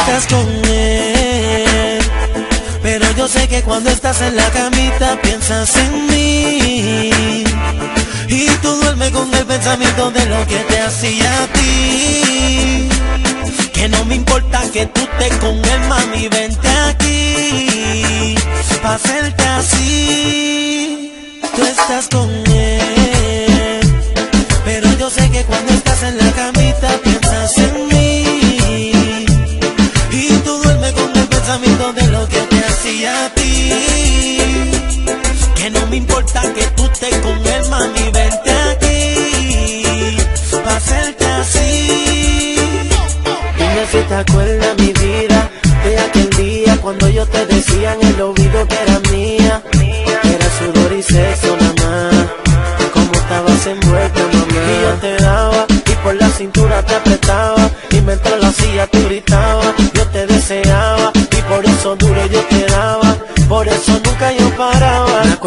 estás con él. Pero yo sé que cuando estás en la camita piensas en mí. Y tú duermes con el pensamiento de lo que te hacía a ti. Que no me importa que tú estés con él, mami, vente aquí. Pa' hacerte así. Tú estás con él. Te acuerdas mi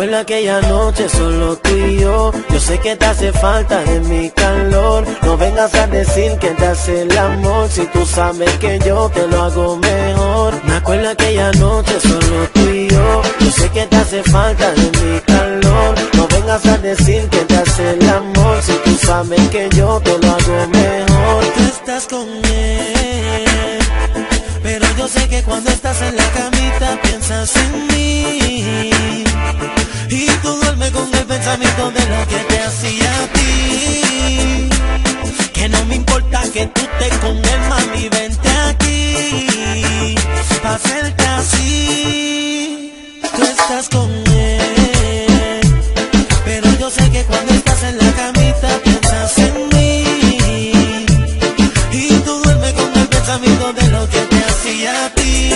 acuerdo aquella noche solo tú y yo. Yo sé que te hace falta de mi calor. No vengas a decir que te hace el amor. Si tú sabes que yo te lo hago mejor. Me acuerdo aquella noche solo tú y yo. Yo sé que te hace falta de mi calor. No vengas a decir que te hace el amor. Si tú sabes que yo te lo hago mejor. Tú estás con él. Pero yo sé que cuando estás en la camita piensas en mí. Pensamiento de lo que te hacía a ti. Que no me importa que tú estés con él, mami, vente aquí. Pa' hacerte así. Tú estás con él. Pero yo sé que cuando estás en la camita piensas en mí. Y tú duermes con el pensamiento de lo que te hacía a ti.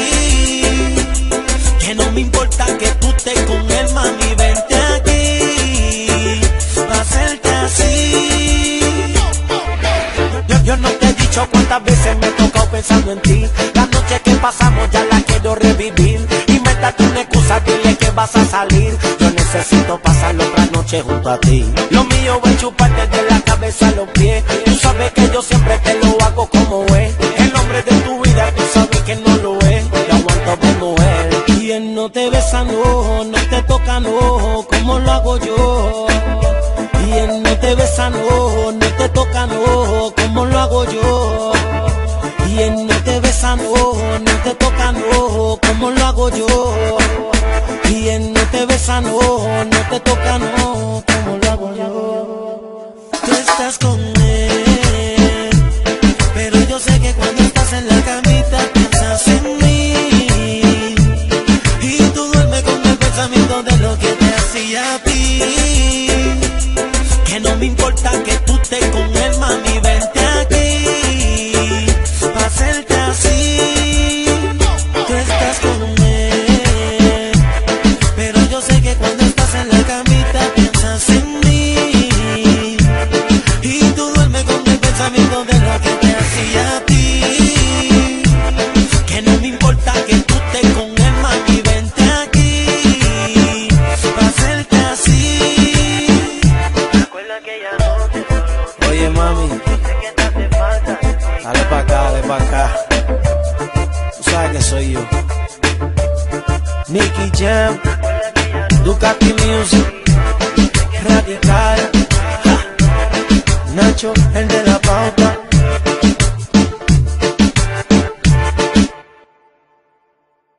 Que no me importa que cuántas veces me he tocado pensando en ti. La noche que pasamos ya la quiero revivir. Invéntate una excusa, dile que vas a salir. Yo necesito pasar otra noche junto a ti. Lo mío es chuparte de la cabeza a los pies. Tú sabes que yo siempre te lo hago como es. El hombre de tu vida, tú sabes que no lo es. Yo aguanto como él. Y él no te besa, no, no te toca, no, como lo hago yo. No, no te toca, no, como lo hago yo. Y él no te besa, no, no te toca, no, como lo hago yo. Tú estás con él, pero yo sé que cuando estás en la camita piensas en mí. Y tú duermes con el pensamiento de lo que te hacía a ti. Que no me importa que tú estés con él, mami, vente aquí. Hacerte mami, dale pa' acá, dale pa' acá. Tú sabes que soy yo. Nicky Jam, Ducati Music, Radical. Nacho, el de la